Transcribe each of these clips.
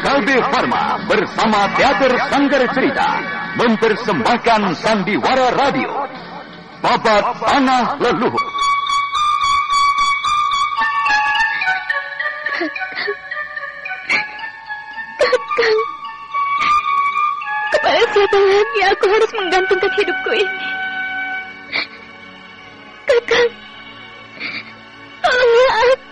Kalbe Farma bersama Teater Sanggar Cerita mempersembahkan Sandiwara Radio. Babat Tanah Leluhur. Kakang, kepada siapa lagi aku harus menggantungkan hidupku ini? Kakang, tolonglah aku.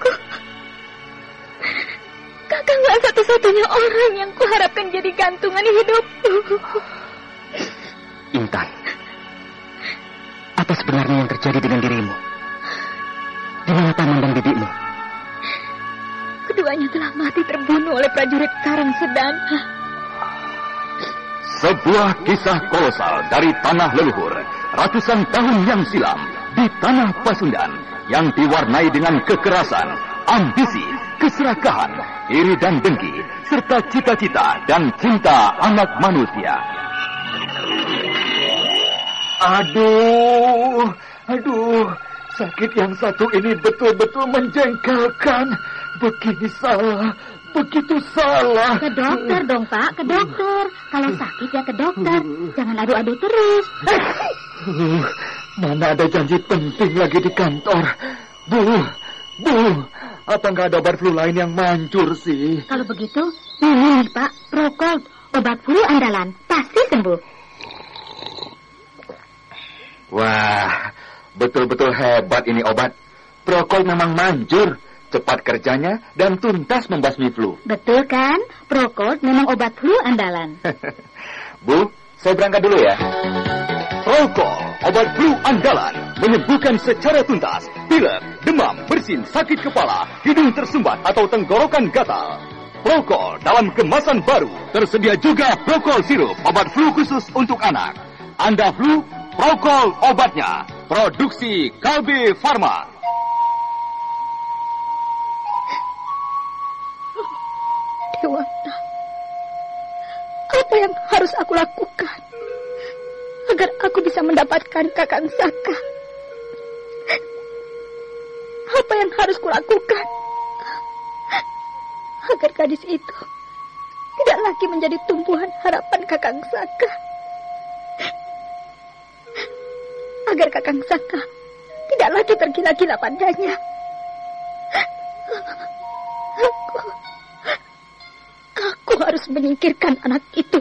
Kakanglah satu-satunya orang yang kuharapkan jadi gantungan hidupku. Intan, apa sebenarnya yang terjadi dengan dirimu? Di mana paman dan bibimu? Keduanya telah mati terbunuh oleh prajurit Karang Sedana. Sebuah kisah kolosal dari tanah leluhur ratusan tahun yang silam di tanah Pasundan yang diwarnai dengan kekerasan, ambisi, keserakahan, iri dan dengki, serta cita-cita dan cinta anak manusia. Aduh, aduh, sakit yang satu ini betul-betul menjengkelkan. Begini salah, begitu salah. Ke dokter dong, Pak, ke dokter. Kalau sakit ya ke dokter. Jangan adu-adu terus. Mana ada janji penting lagi di kantor. Bu, Bu, apa nggak ada obat flu lain yang manjur sih? Kalau begitu, ini nih, Pak, Procold, obat flu andalan. Pasti sembuh. Wah, betul-betul hebat ini obat. Prokol memang manjur, cepat kerjanya dan tuntas membasmi flu. Betul kan? Procold memang obat flu andalan. Bu, saya berangkat dulu ya. Prokol, obat flu andalan, menyembuhkan secara tuntas pilek, demam, bersin, sakit kepala, hidung tersumbat atau tenggorokan gatal. Prokol dalam kemasan baru, tersedia juga Prokol sirup, obat flu khusus untuk anak. Anda flu, Prokol obatnya. Produksi Kalbe Farma. Dewata, apa yang harus aku lakukan agar aku bisa mendapatkan kakang Saka? Apa yang harus kulakukan agar gadis itu tidak lagi menjadi tumpuan harapan kakang Saka? Agar kakang Saka tidak lagi tergila-gila padanya. Aku, aku harus menyingkirkan anak itu.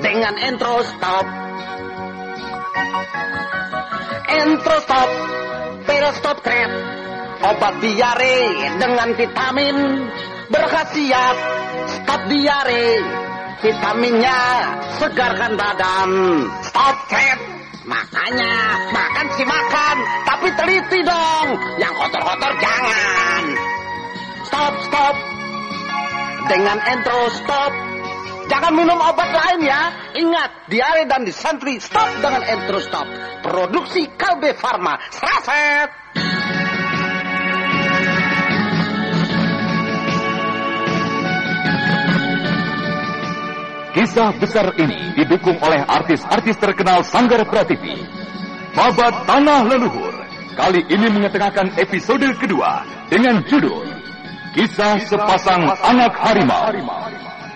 dengan intro stop. Intro stop, pil stop crap. Obat diare dengan vitamin berkhasiat stop diare. Vitaminnya segarkan badan. Stop crap. Makanya makan sih makan, tapi teliti dong. Yang kotor-kotor jangan. Stop, stop. Dengan intro stop, Jangan minum obat lain ya. Ingat, diare dan disentri stop dengan entro stop. Produksi Kalbe Farma. Seraset. Kisah besar ini didukung oleh artis-artis terkenal Sanggar Prativi. Babat Tanah Leluhur kali ini mengetengahkan episode kedua dengan judul Kisah Sepasang Anak Harimau.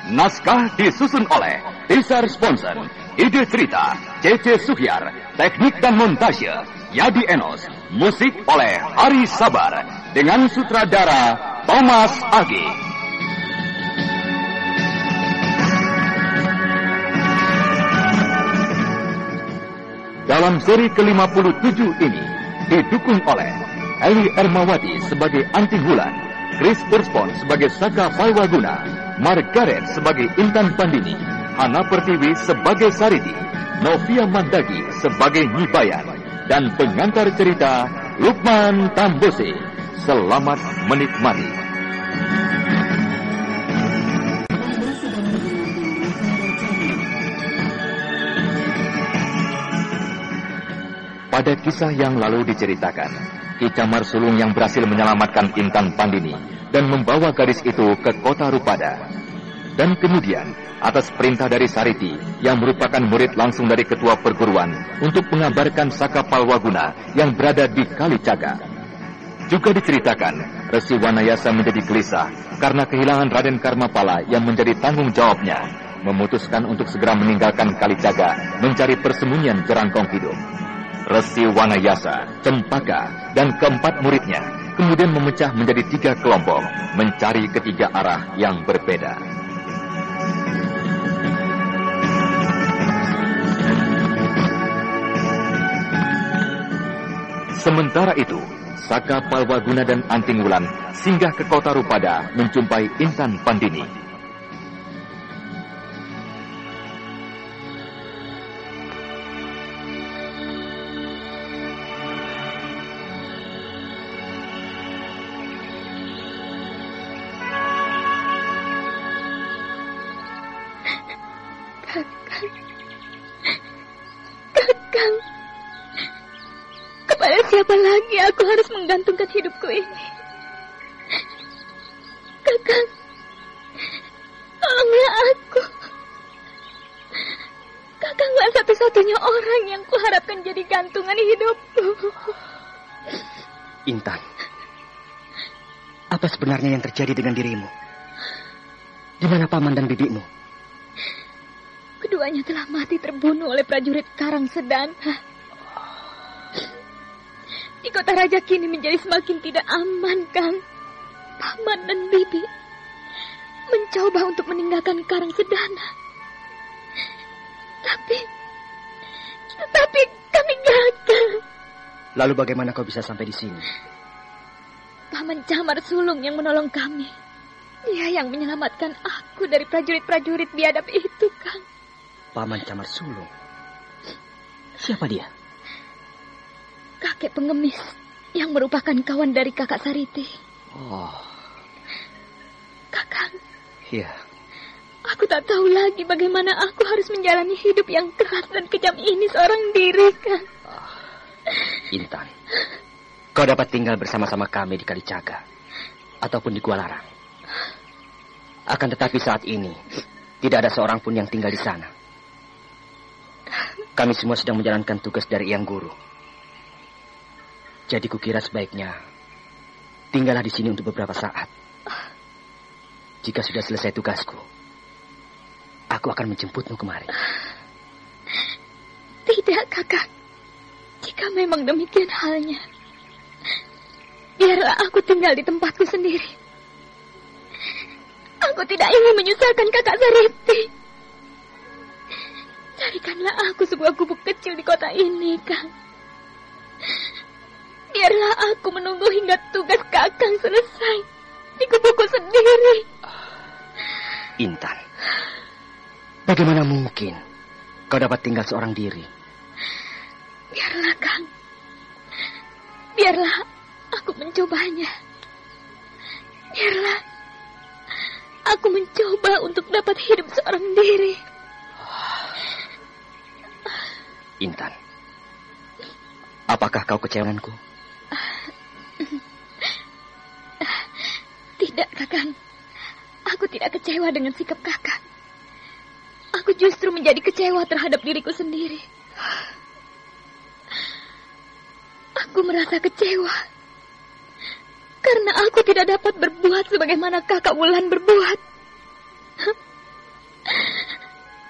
Naskah disusun oleh Desa Sponsor, ide cerita C.C. Suhyar, teknik dan montase Yadi Enos, musik oleh Ari Sabar dengan sutradara Thomas Agi. Dalam seri ke-57 ini didukung oleh Eli Ermawati sebagai Anti Bulan, Chris Urspon sebagai Saka Falwaguna, Margaret sebagai Intan Pandini, Hana Pertiwi sebagai Saridi, Novia Mandagi sebagai Nibayan, dan pengantar cerita Lukman Tambose. Selamat menikmati. Pada kisah yang lalu diceritakan, Ki Camar Sulung yang berhasil menyelamatkan Intan Pandini dan membawa gadis itu ke kota Rupada. Dan kemudian, atas perintah dari Sariti yang merupakan murid langsung dari ketua perguruan untuk mengabarkan Saka Palwaguna yang berada di Kalicaga. Juga diceritakan, Resi Wanayasa menjadi gelisah karena kehilangan Raden Karmapala yang menjadi tanggung jawabnya, memutuskan untuk segera meninggalkan Kalicaga mencari persembunyian jerangkong hidup. Resi Wanayasa, Cempaka, dan keempat muridnya kemudian memecah menjadi tiga kelompok mencari ketiga arah yang berbeda. Sementara itu, Saka Palwaguna dan Anting Wulan singgah ke kota Rupada menjumpai Intan Pandini. Kakang. Tolonglah aku. Kakanglah satu-satunya orang yang kuharapkan jadi gantungan hidupku. Intan, apa sebenarnya yang terjadi dengan dirimu? Di mana paman dan bibimu? Keduanya telah mati terbunuh oleh prajurit Karang Sedana. Kota raja kini menjadi semakin tidak aman, Kang. Paman dan bibi mencoba untuk meninggalkan Karang Sedana. Tapi, tapi kami gagal. Lalu bagaimana kau bisa sampai di sini? Paman Camar Sulung yang menolong kami. Dia yang menyelamatkan aku dari prajurit-prajurit biadab itu, Kang. Paman Camar Sulung. Siapa dia? Kakek pengemis yang merupakan kawan dari kakak Sariti. Oh, Kakang, iya. aku tak tahu lagi bagaimana aku harus menjalani hidup yang keras dan kejam ini seorang diri, Kang. Intan, kau dapat tinggal bersama-sama kami di Kalicaga ataupun di Gua Larang. Akan tetapi saat ini tidak ada seorang pun yang tinggal di sana. Kami semua sedang menjalankan tugas dari Yang Guru. Jadi kukira sebaiknya tinggallah di sini untuk beberapa saat. Jika sudah selesai tugasku, aku akan menjemputmu kemari. Tidak, kakak. Jika memang demikian halnya, biarlah aku tinggal di tempatku sendiri. Aku tidak ingin menyusahkan kakak Sariti. Carikanlah aku sebuah gubuk kecil di kota ini, Kang. Biarlah aku menunggu hingga tugas kakang selesai di gubukku sendiri. Intan, bagaimana mungkin kau dapat tinggal seorang diri? Biarlah, Kang. Biarlah aku mencobanya. Biarlah aku mencoba untuk dapat hidup seorang diri. Intan, apakah kau kecewa Tidak, Kakang. Aku tidak kecewa dengan sikap Kakang. Aku justru menjadi kecewa terhadap diriku sendiri. Aku merasa kecewa. Karena aku tidak dapat berbuat sebagaimana kakak Wulan berbuat.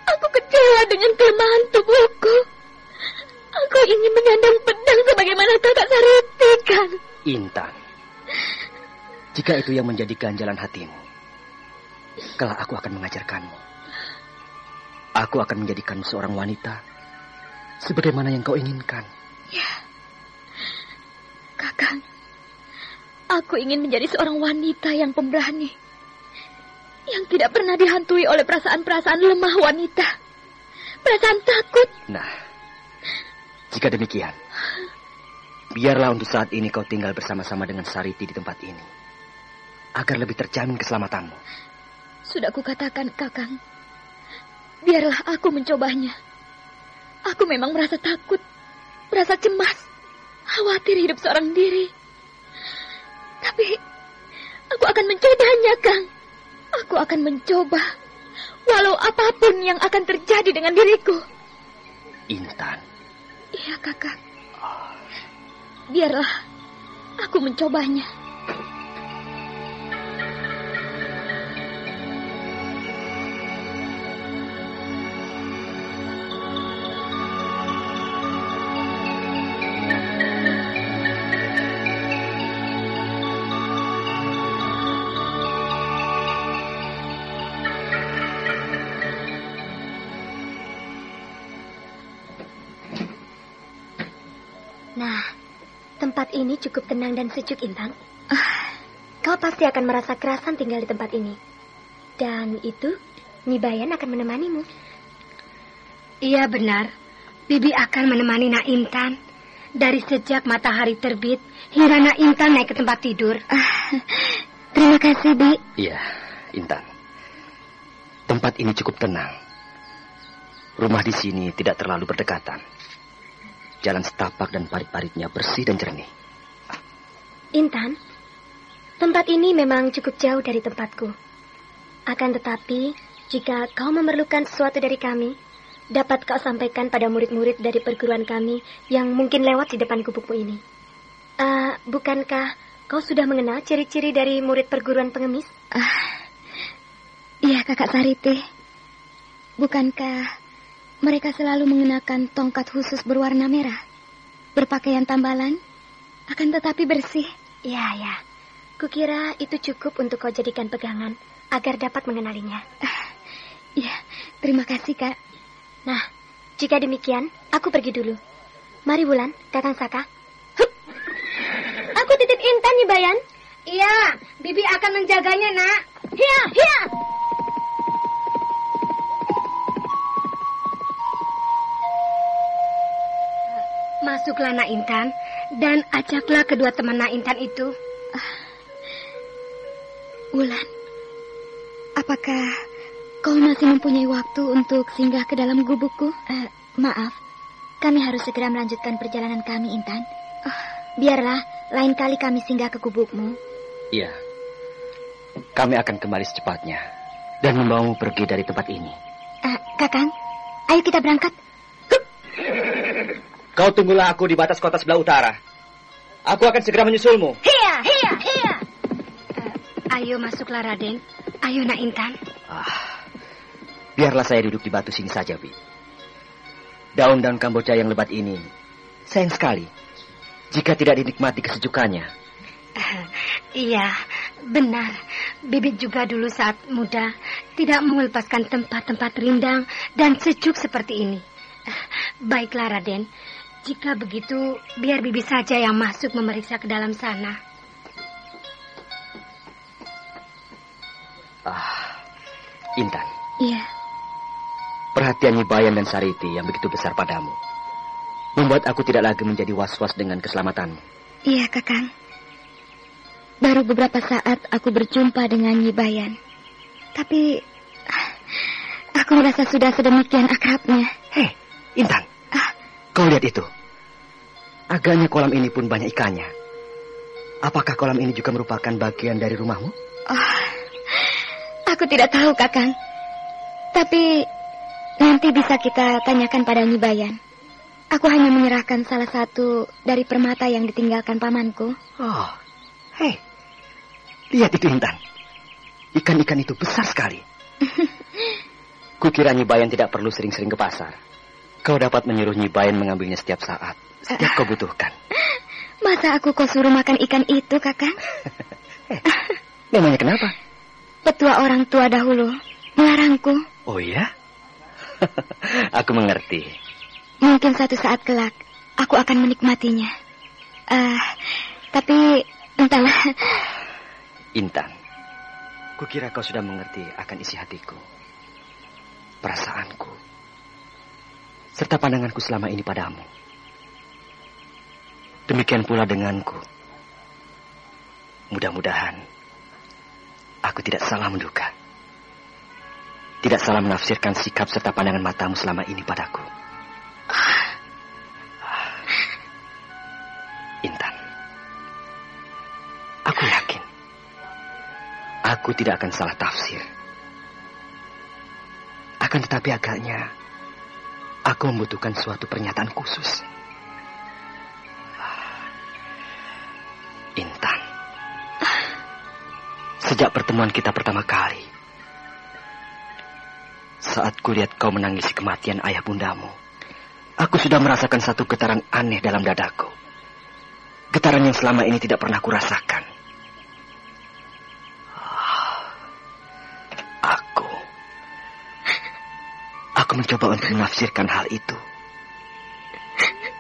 Aku kecewa dengan kelemahan tubuhku. Aku ingin menyandang pedang sebagaimana kakak Sariti. Intan, jika itu yang menjadi ganjalan hatimu, kelak aku akan mengajarkanmu. Aku akan menjadikan seorang wanita sebagaimana yang kau inginkan. Ya. Kakang, aku ingin menjadi seorang wanita yang pemberani. Yang tidak pernah dihantui oleh perasaan-perasaan lemah wanita. Perasaan takut. Nah, jika demikian, biarlah untuk saat ini kau tinggal bersama-sama dengan Sariti di tempat ini. Agar lebih terjamin keselamatanmu. Sudah kukatakan, Kakang. Biarlah aku mencobanya. Aku memang merasa takut merasa cemas, khawatir hidup seorang diri. Tapi aku akan mencobanya, Kang. Aku akan mencoba, walau apa pun yang akan terjadi dengan diriku. Intan. Iya, kakak. Biarlah aku mencobanya. Ini cukup tenang dan sejuk, Intan. Ah, kau pasti akan merasa kerasan tinggal di tempat ini. Dan itu, Nibayan akan menemanimu. Iya benar. Bibi akan menemani Nak Intan. Dari sejak matahari terbit hingga Nak Intan naik ke tempat tidur. Ah, terima kasih, Bi. Iya, Intan. Tempat ini cukup tenang. Rumah di sini tidak terlalu berdekatan. Jalan setapak dan parit-paritnya bersih dan jernih. Intan, tempat ini memang cukup jauh dari tempatku. Akan tetapi, jika kau memerlukan sesuatu dari kami, dapat kau sampaikan pada murid-murid dari perguruan kami yang mungkin lewat di depan gubukmu ini. Uh, bukankah kau sudah mengenal ciri-ciri dari murid perguruan pengemis? Ah, iya, kakak Sariti. Bukankah mereka selalu mengenakan tongkat khusus berwarna merah, berpakaian tambalan, akan tetapi bersih. Ya, ya. Kukira itu cukup untuk kau jadikan pegangan agar dapat mengenalinya. Ya, terima kasih, Kak. Nah, jika demikian, aku pergi dulu. Mari Bulan, Kakang Saka. Hup. Aku titip Intan nih, Bayan. Iya, Bibi akan menjaganya, nak. Hiya, hiya. Masuklah Nak Intan dan ajaklah kedua teman Nak Intan itu. Uh, Wulan, apakah kau masih mempunyai waktu untuk singgah ke dalam gubukku? Uh, maaf, kami harus segera melanjutkan perjalanan kami, Intan. Uh, biarlah lain kali kami singgah ke gubukmu. Iya, kami akan kembali secepatnya dan membawamu pergi dari tempat ini. Uh, kakang, ayo kita berangkat. Kau tunggulah aku di batas kota sebelah utara. Aku akan segera menyusulmu. Hiya, hiya, hiya. Uh, ayo masuklah Raden. Ayo Nak Intan. Ah, biarlah saya duduk di batu sini saja, Bi. Daun-daun kamboja yang lebat ini sayang sekali jika tidak dinikmati kesejukannya. Uh, iya, benar. Bibit juga dulu saat muda tidak melepaskan tempat-tempat rindang dan sejuk seperti ini. Uh, baiklah, Raden. Jika begitu, biar Bibi saja yang masuk memeriksa ke dalam sana. Ah, Intan. Iya. Perhatian Bayan dan Sariti yang begitu besar padamu membuat aku tidak lagi menjadi was-was dengan keselamatanmu. Iya, Kakang. Baru beberapa saat aku berjumpa dengan Bayan. Tapi aku merasa sudah sedemikian akrabnya. Hei, Intan. Kau lihat itu. Agaknya kolam ini pun banyak ikannya. Apakah kolam ini juga merupakan bagian dari rumahmu? Oh, aku tidak tahu, Kakang. Tapi nanti bisa kita tanyakan pada Nyibayan. Aku hanya menyerahkan salah satu dari permata yang ditinggalkan pamanku. Oh, hei. Lihat itu, Intan. Ikan-ikan itu besar sekali. Kukira Nyibayan tidak perlu sering-sering ke pasar. Kau dapat menyuruh Nyibayan mengambilnya setiap saat, setiap kau butuhkan. Masa aku kau suruh makan ikan itu, Kakang? eh, memangnya kenapa? Petua orang tua dahulu melarangku. Oh ya? aku mengerti. Mungkin satu saat kelak aku akan menikmatinya. Uh, tapi entahlah. Intan, kukira kau sudah mengerti akan isi hatiku, perasaanku serta pandanganku selama ini padamu. Demikian pula denganku. Mudah-mudahan aku tidak salah menduga. Tidak salah menafsirkan sikap serta pandangan matamu selama ini padaku. Intan. Aku yakin. Aku tidak akan salah tafsir. Akan tetapi agaknya aku membutuhkan suatu pernyataan khusus. Intan. Sejak pertemuan kita pertama kali, saat kulihat kau menangisi kematian ayah bundamu, aku sudah merasakan satu getaran aneh dalam dadaku. Getaran yang selama ini tidak pernah kurasakan. Mencoba untuk menafsirkan hal itu.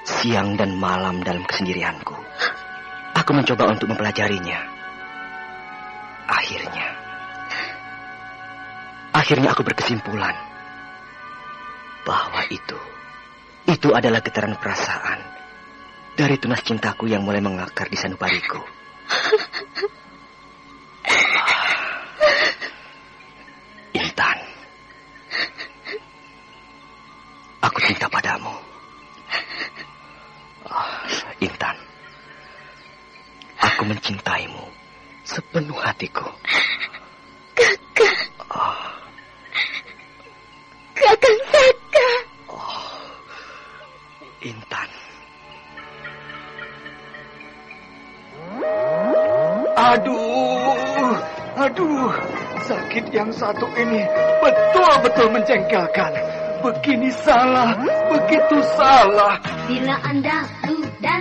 Siang dan malam dalam kesendirianku. Aku mencoba untuk mempelajarinya. Akhirnya. Akhirnya aku berkesimpulan. Bahwa itu. Itu adalah getaran perasaan. Dari tunas cintaku yang mulai mengakar di sanubariku. Cinta padamu. Ah, Intan. Aku mencintaimu sepenuh hatiku. Kakak. Ah, Kakang Saka. Intan. Aduh, aduh, sakit yang satu ini betul-betul menjengkelkan. Begini salah, begitu salah. Bila Anda dan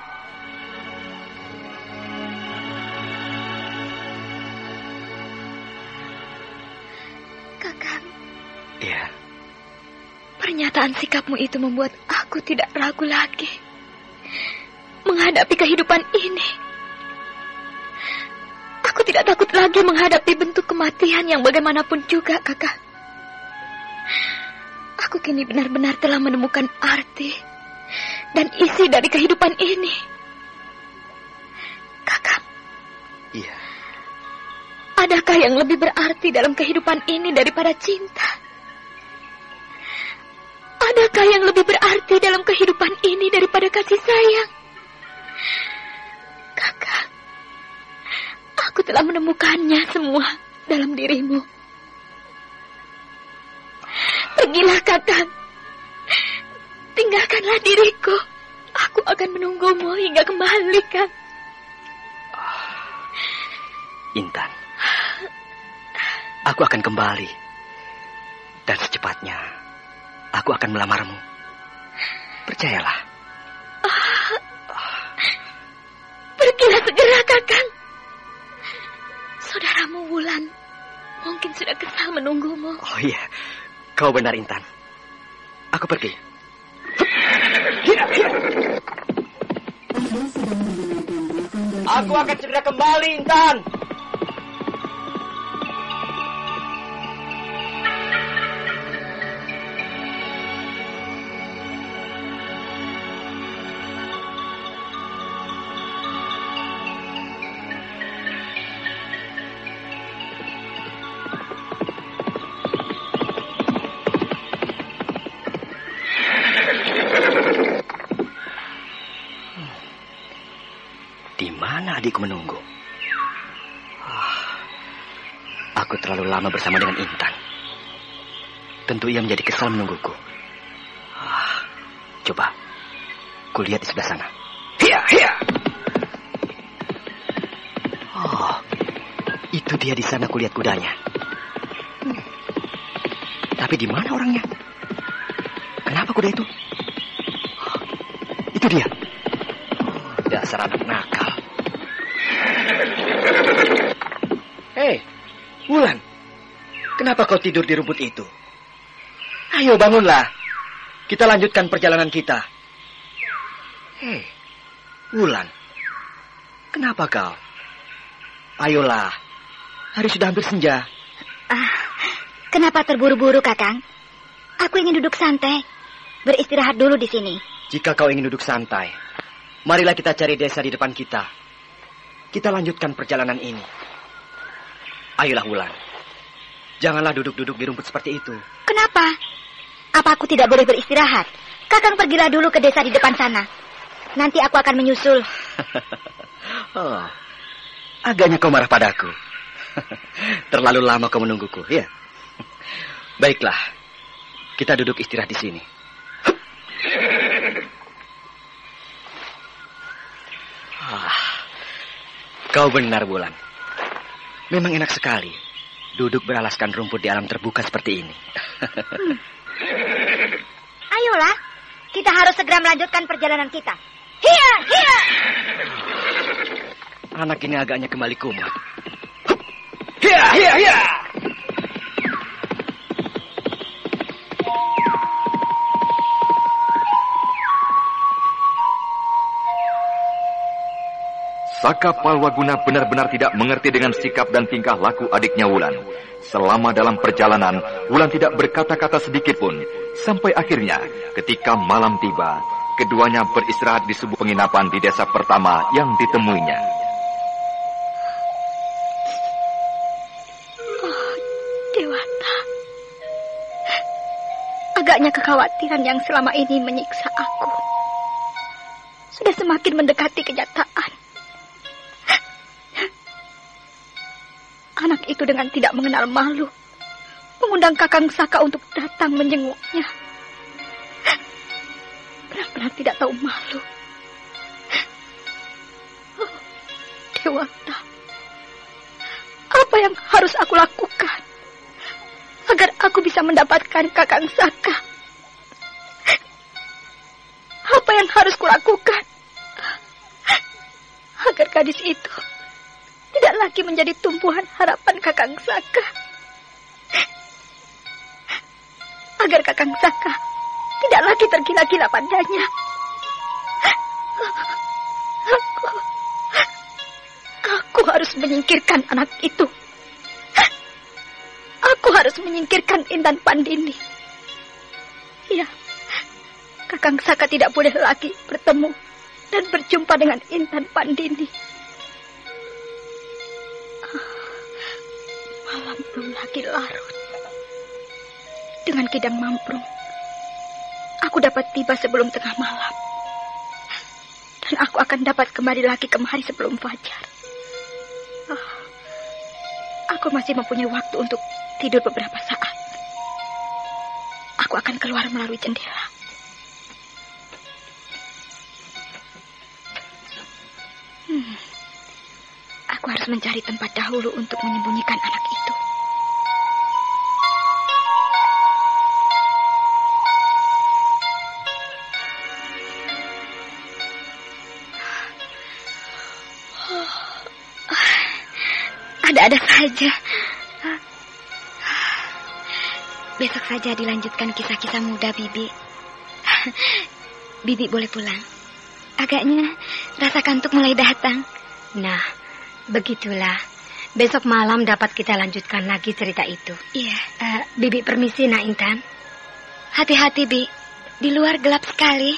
pernyataan sikapmu itu membuat aku tidak ragu lagi menghadapi kehidupan ini. Aku tidak takut lagi menghadapi bentuk kematian yang bagaimanapun juga, kakak. Aku kini benar-benar telah menemukan arti dan isi dari kehidupan ini. Kakak, iya. adakah yang lebih berarti dalam kehidupan ini daripada cinta? Adakah yang lebih berarti dalam kehidupan ini daripada kasih sayang? Kakak, aku telah menemukannya semua dalam dirimu. Pergilah kakak. Tinggalkanlah diriku. Aku akan menunggumu hingga kembali, Kak. Intan. Aku akan kembali. Dan secepatnya, aku akan melamarmu. Percayalah. Pergilah segera, Kakang. Saudaramu Wulan mungkin sudah kesal menunggumu. Oh iya, kau benar Intan. Aku pergi. Aku akan segera kembali, Intan. Di mana adikku menunggu? Ah, Aku terlalu lama bersama dengan Intan. Tentu ia menjadi kesal menungguku. Ah, Coba, kulihat di sebelah sana. Hiya, hiya. Oh, itu dia di sana kulihat kudanya. Tapi di mana orangnya? Kenapa kuda itu? Itu dia. Dasar anak nakal. Hei, Wulan. Kenapa kau tidur di rumput itu? Ayo bangunlah. Kita lanjutkan perjalanan kita. Hei, Wulan. Kenapa kau? Ayolah. Hari sudah hampir senja. Ah, kenapa terburu-buru, Kakang? Aku ingin duduk santai. Beristirahat dulu di sini. Jika kau ingin duduk santai, marilah kita cari desa di depan kita. Kita lanjutkan perjalanan ini. Ayolah Wulan. Janganlah duduk-duduk di rumput seperti itu. Kenapa? Apa aku tidak boleh beristirahat? Kakang pergilah dulu ke desa di depan sana. Nanti aku akan menyusul. Oh, agaknya kau marah padaku. Terlalu lama kau menungguku, ya? Baiklah, kita duduk istirahat di sini. Ah, kau benar, Bulan. Memang enak sekali duduk beralaskan rumput di alam terbuka seperti ini. Ayolah, kita harus segera melanjutkan perjalanan kita. Hiya, hiya! Anak ini agaknya kembali kumat. Hiya, hiya, hiya! Saka Palwaguna benar-benar tidak mengerti dengan sikap dan tingkah laku adiknya Wulan. Selama dalam perjalanan, Wulan tidak berkata-kata sedikit pun. Sampai akhirnya, ketika malam tiba, keduanya beristirahat di sebuah penginapan di desa pertama yang ditemuinya. Dewata. Agaknya kekhawatiran yang selama ini menyiksa aku sudah semakin mendekati kenyataan. Itu dengan tidak mengenal malu mengundang Kakang Saka untuk datang menjenguknya. Benar-benar tidak tahu malu. Oh, Dewata. Apa yang harus aku lakukan agar aku bisa mendapatkan Kakang Saka? Apa yang harus kulakukan agar gadis itu tidak lagi menjadi tumpuan harapan Kakang Saka? Agar Kakang Saka tidak lagi tergila-gila padanya. Aku, aku harus menyingkirkan anak itu. Aku harus menyingkirkan Intan Pandini. Ya, Kakang Saka tidak boleh lagi bertemu dan berjumpa dengan Intan Pandini. Belum lagi larut. Dengan kidang mamprung, aku dapat tiba sebelum tengah malam. Dan aku akan dapat kembali lagi kemari sebelum fajar. Ah, aku masih mempunyai waktu untuk tidur beberapa saat. Aku akan keluar melalui jendela. Hmm. Aku harus mencari tempat dahulu untuk menyembunyikan anak itu. Saja dilanjutkan kisah-kisah muda Bibi. Bibi boleh pulang. Agaknya rasa kantuk mulai datang. Nah, begitulah. Besok malam dapat kita lanjutkan lagi cerita itu. Iya, Eh, Bibi permisi, Nak Intan. hati-hati Bi. Di luar gelap sekali.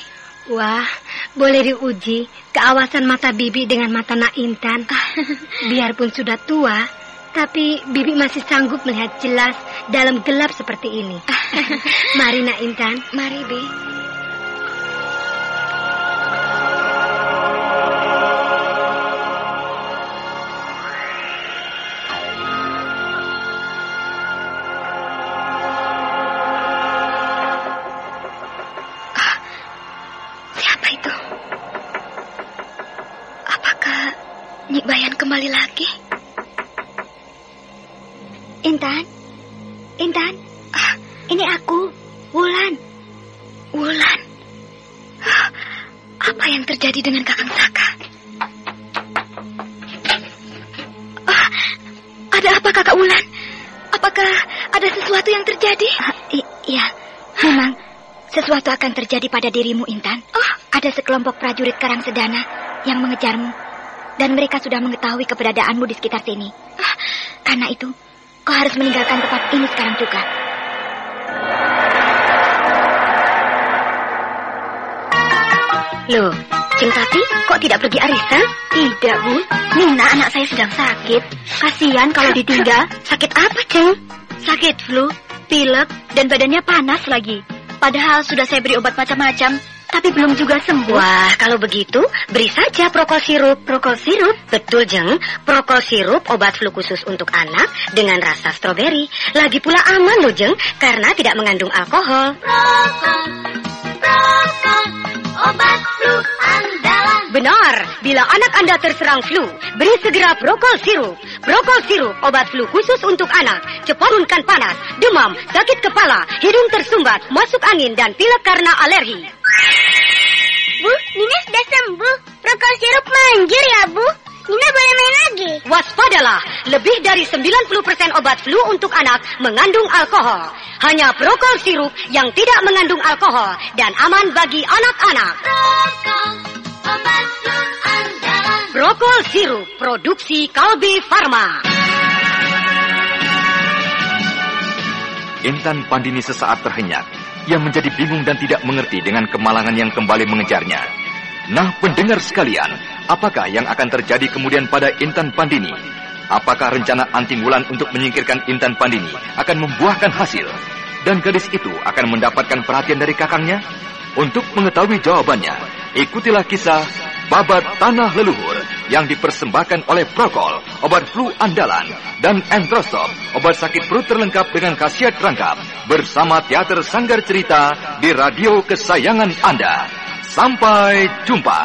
Wah, boleh diuji keawasan mata Bibi dengan mata Nak Intan. Biarpun sudah tua, tapi Bibi masih sanggup melihat jelas dalam gelap seperti ini. Mari Nak Intan. Mari Bi. Ah, Siapa itu? Apakah Nyik Bayan kembali lagi? Intan? Intan? Ah, ini aku, Wulan. Wulan. Ah, Apa yang terjadi dengan Kakang Saka? Ah, ada apa Kakak Wulan? Apakah ada sesuatu yang terjadi? iya, memang sesuatu akan terjadi pada dirimu, Intan. Oh, Ada sekelompok prajurit Karang Sedana yang mengejarmu. Dan mereka sudah mengetahui keberadaanmu di sekitar sini. Ah, Karena itu, kau harus meninggalkan tempat ini sekarang juga. Loh, Ceng Tati kok tidak pergi arisan? Tidak, Bu. Nina anak saya sedang sakit. Kasihan kalau ditinggal. Sakit apa, Ceng? Sakit flu, pilek, dan badannya panas lagi. Padahal sudah saya beri obat macam-macam, tapi belum juga sembuh. Wah, kalau begitu, beri saja prokol sirup. Prokol sirup? Betul, Jeng. Prokol sirup obat flu khusus untuk anak dengan rasa stroberi. Lagi pula aman loh, Jeng, karena tidak mengandung alkohol. Prokol, prokol, obat flu andalan. Benar, bila anak Anda terserang flu, beri segera Prokol Sirup. Prokol Sirup, obat flu khusus untuk anak. Cepat turunkan panas, demam, sakit kepala, hidung tersumbat, masuk angin, dan pilek karena alergi. Bu, Nina sudah sembuh. Prokol sirup manjur ya, Bu. Nina boleh main lagi. Waspadalah, lebih dari 90% obat flu untuk anak mengandung alkohol. Hanya Prokol Sirup yang tidak mengandung alkohol dan aman bagi anak-anak. Prokol, obat flu andalan. Prokol Sirup, produksi Kalbe Farma. Intan Pandini sesaat terhenyak. Ia menjadi bingung dan tidak mengerti dengan kemalangan yang kembali mengejarnya. Nah, pendengar sekalian, apakah yang akan terjadi kemudian pada Intan Pandini? Apakah rencana Anting Wulan untuk menyingkirkan Intan Pandini akan membuahkan hasil? Dan gadis itu akan mendapatkan perhatian dari kakangnya? Untuk mengetahui jawabannya, ikutilah kisah Babat Tanah Leluhur yang dipersembahkan oleh Prokol, obat flu andalan, dan Entrostop, obat sakit perut terlengkap dengan khasiat rangkap, bersama Teater Sanggar Cerita di radio kesayangan Anda. Sampai jumpa.